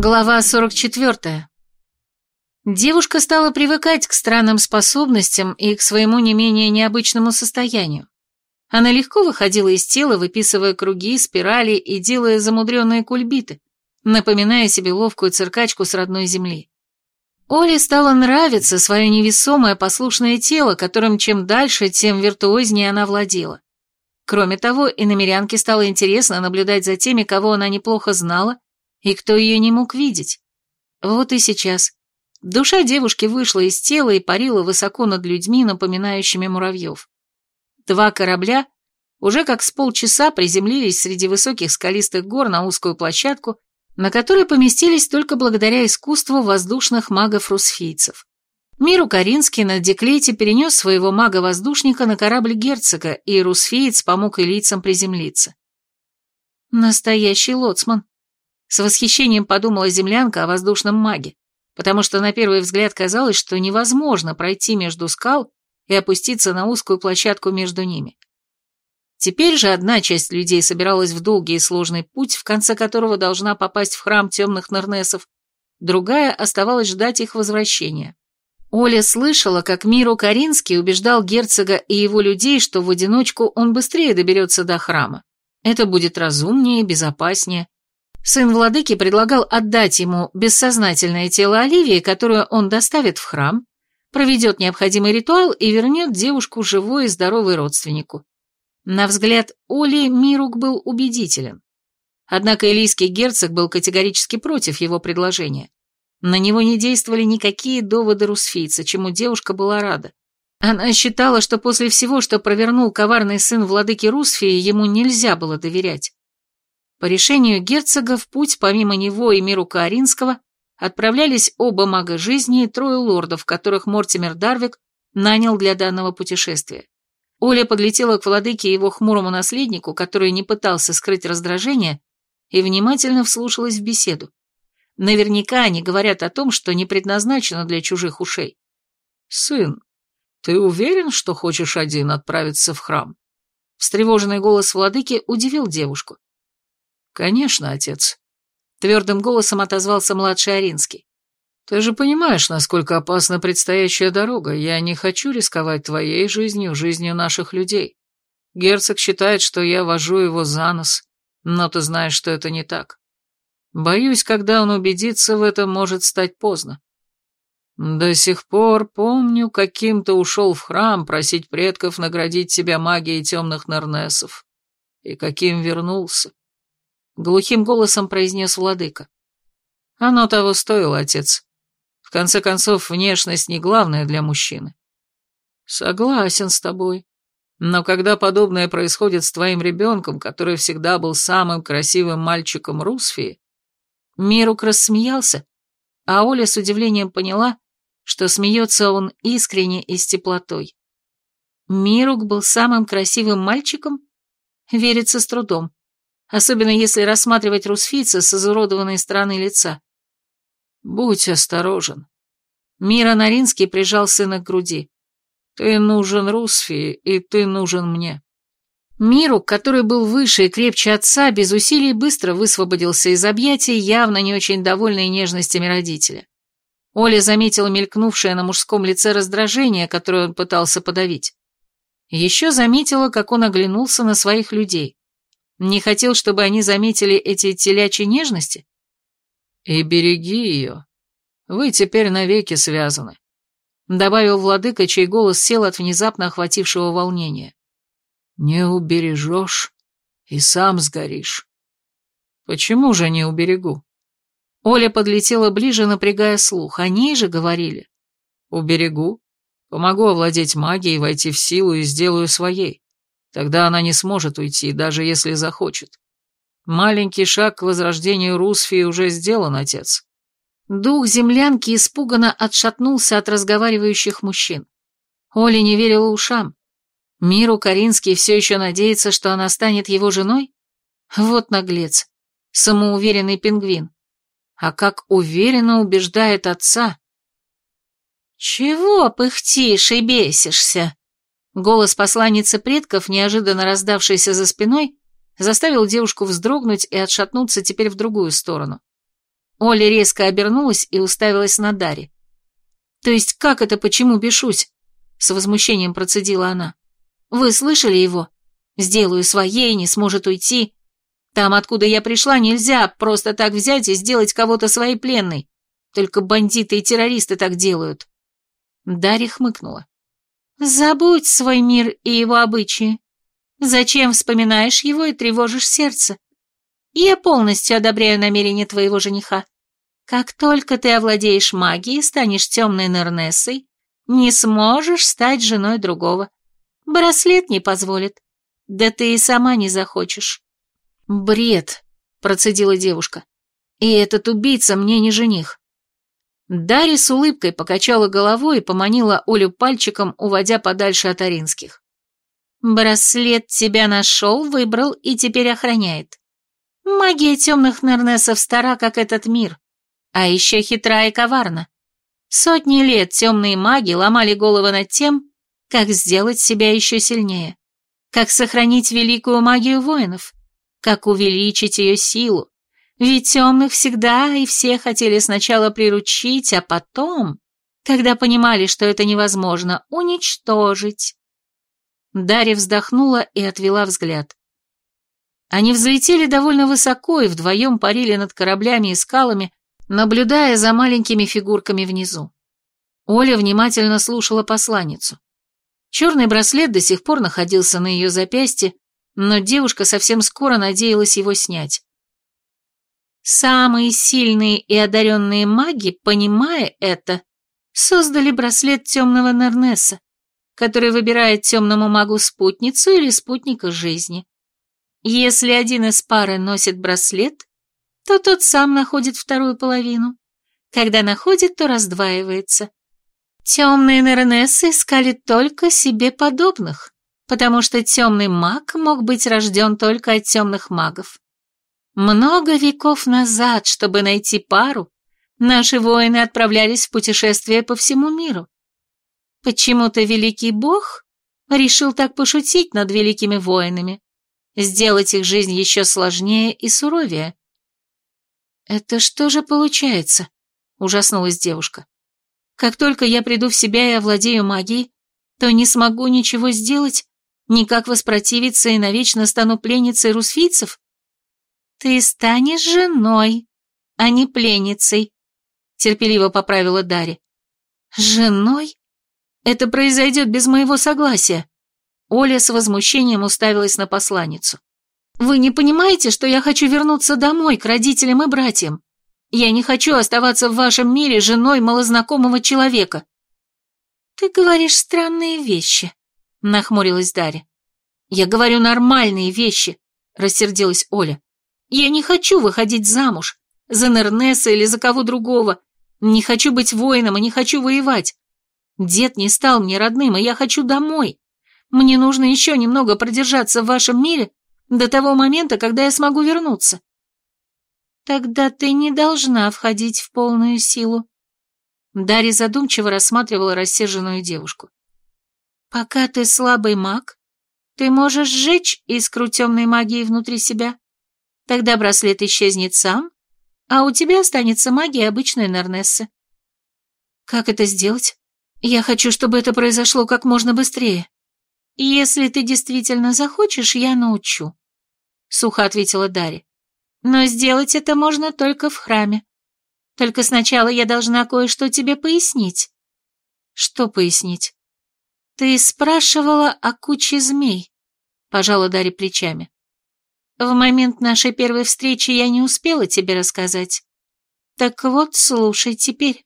Глава 44. Девушка стала привыкать к странным способностям и к своему не менее необычному состоянию. Она легко выходила из тела, выписывая круги, спирали и делая замудренные кульбиты, напоминая себе ловкую циркачку с родной земли. Оле стало нравиться свое невесомое послушное тело, которым чем дальше, тем виртуознее она владела. Кроме того, и намерянке стало интересно наблюдать за теми, кого она неплохо знала, и кто ее не мог видеть. Вот и сейчас. Душа девушки вышла из тела и парила высоко над людьми, напоминающими муравьев. Два корабля уже как с полчаса приземлились среди высоких скалистых гор на узкую площадку, на которой поместились только благодаря искусству воздушных магов-русфийцев. Миру Каринский на деклете перенес своего мага-воздушника на корабль герцога, и русфиец помог и лицам приземлиться. Настоящий лоцман. С восхищением подумала землянка о воздушном маге, потому что на первый взгляд казалось, что невозможно пройти между скал и опуститься на узкую площадку между ними. Теперь же одна часть людей собиралась в долгий и сложный путь, в конце которого должна попасть в храм темных Нернесов, другая оставалась ждать их возвращения. Оля слышала, как Миру Каринский убеждал герцога и его людей, что в одиночку он быстрее доберется до храма. Это будет разумнее безопаснее, Сын владыки предлагал отдать ему бессознательное тело Оливии, которое он доставит в храм, проведет необходимый ритуал и вернет девушку живой и здоровой родственнику. На взгляд Оли Мирук был убедителен. Однако элийский герцог был категорически против его предложения. На него не действовали никакие доводы русфийца, чему девушка была рада. Она считала, что после всего, что провернул коварный сын владыки Русфии, ему нельзя было доверять. По решению герцога в путь помимо него и миру Кааринского отправлялись оба мага жизни и трое лордов, которых Мортимер Дарвик нанял для данного путешествия. Оля подлетела к владыке и его хмурому наследнику, который не пытался скрыть раздражение, и внимательно вслушалась в беседу. Наверняка они говорят о том, что не предназначено для чужих ушей. «Сын, ты уверен, что хочешь один отправиться в храм?» Встревоженный голос владыки удивил девушку. «Конечно, отец», — твердым голосом отозвался младший Аринский. «Ты же понимаешь, насколько опасна предстоящая дорога. Я не хочу рисковать твоей жизнью, жизнью наших людей. Герцог считает, что я вожу его за нос, но ты знаешь, что это не так. Боюсь, когда он убедится в этом, может стать поздно. До сих пор помню, каким то ушел в храм просить предков наградить тебя магией темных Нернесов. И каким вернулся глухим голосом произнес владыка. Оно того стоило, отец. В конце концов, внешность не главное для мужчины. Согласен с тобой. Но когда подобное происходит с твоим ребенком, который всегда был самым красивым мальчиком Русфии, Мирук рассмеялся, а Оля с удивлением поняла, что смеется он искренне и с теплотой. Мирук был самым красивым мальчиком? Верится с трудом особенно если рассматривать русфийца с изуродованной стороны лица. «Будь осторожен». Мира Наринский прижал сына к груди. «Ты нужен Русфии, и ты нужен мне». Миру, который был выше и крепче отца, без усилий быстро высвободился из объятий, явно не очень довольный нежностями родителя. Оля заметила мелькнувшее на мужском лице раздражение, которое он пытался подавить. Еще заметила, как он оглянулся на своих людей. Не хотел, чтобы они заметили эти телячьи нежности? И береги ее. Вы теперь навеки связаны. Добавил владыка, чей голос сел от внезапно охватившего волнения. Не убережешь, и сам сгоришь. Почему же не уберегу? Оля подлетела ближе, напрягая слух. Они же говорили. Уберегу. Помогу овладеть магией, войти в силу и сделаю своей. Тогда она не сможет уйти, даже если захочет. Маленький шаг к возрождению Русфии уже сделан, отец. Дух землянки испуганно отшатнулся от разговаривающих мужчин. Оля не верила ушам. Миру Каринский все еще надеется, что она станет его женой? Вот наглец, самоуверенный пингвин. А как уверенно убеждает отца. «Чего пыхтишь и бесишься?» Голос посланницы предков, неожиданно раздавшийся за спиной, заставил девушку вздрогнуть и отшатнуться теперь в другую сторону. Оля резко обернулась и уставилась на Даре. «То есть как это, почему бешусь?» С возмущением процедила она. «Вы слышали его? Сделаю своей, не сможет уйти. Там, откуда я пришла, нельзя просто так взять и сделать кого-то своей пленной. Только бандиты и террористы так делают». Дарья хмыкнула. «Забудь свой мир и его обычаи. Зачем вспоминаешь его и тревожишь сердце? Я полностью одобряю намерение твоего жениха. Как только ты овладеешь магией, станешь темной Нернессой, не сможешь стать женой другого. Браслет не позволит. Да ты и сама не захочешь. Бред, процедила девушка. И этот убийца мне не жених. Дарья с улыбкой покачала головой и поманила Олю пальчиком, уводя подальше от Аринских. «Браслет тебя нашел, выбрал и теперь охраняет. Магия темных Нернесов стара, как этот мир, а еще хитра и коварна. Сотни лет темные маги ломали головы над тем, как сделать себя еще сильнее, как сохранить великую магию воинов, как увеличить ее силу. Ведь темных всегда и все хотели сначала приручить, а потом, когда понимали, что это невозможно, уничтожить. Дарья вздохнула и отвела взгляд. Они взлетели довольно высоко и вдвоем парили над кораблями и скалами, наблюдая за маленькими фигурками внизу. Оля внимательно слушала посланницу. Черный браслет до сих пор находился на ее запястье, но девушка совсем скоро надеялась его снять. Самые сильные и одаренные маги, понимая это, создали браслет темного Нернеса, который выбирает темному магу спутницу или спутника жизни. Если один из пары носит браслет, то тот сам находит вторую половину. Когда находит, то раздваивается. Темные Нернессы искали только себе подобных, потому что темный маг мог быть рожден только от темных магов. Много веков назад, чтобы найти пару, наши воины отправлялись в путешествие по всему миру. Почему-то великий бог решил так пошутить над великими воинами, сделать их жизнь еще сложнее и суровее. «Это что же получается?» – ужаснулась девушка. «Как только я приду в себя и овладею магией, то не смогу ничего сделать, никак воспротивиться и навечно стану пленницей русфийцев?» «Ты станешь женой, а не пленницей», — терпеливо поправила Дарья. «Женой? Это произойдет без моего согласия». Оля с возмущением уставилась на посланницу. Вы не понимаете, что я хочу вернуться домой, к родителям и братьям? Я не хочу оставаться в вашем мире женой малознакомого человека». «Ты говоришь странные вещи», — нахмурилась Дарья. «Я говорю нормальные вещи», — рассердилась Оля. «Я не хочу выходить замуж, за Нернеса или за кого другого. Не хочу быть воином и не хочу воевать. Дед не стал мне родным, и я хочу домой. Мне нужно еще немного продержаться в вашем мире, до того момента, когда я смогу вернуться. Тогда ты не должна входить в полную силу. Дарья задумчиво рассматривала рассерженную девушку. Пока ты слабый маг, ты можешь сжечь искру темной магии внутри себя. Тогда браслет исчезнет сам, а у тебя останется магия обычной Нернессы. Как это сделать? Я хочу, чтобы это произошло как можно быстрее. Если ты действительно захочешь, я научу. — сухо ответила Дарья. «Но сделать это можно только в храме. Только сначала я должна кое-что тебе пояснить». «Что пояснить?» «Ты спрашивала о куче змей», — пожала Дарья плечами. «В момент нашей первой встречи я не успела тебе рассказать. Так вот, слушай теперь.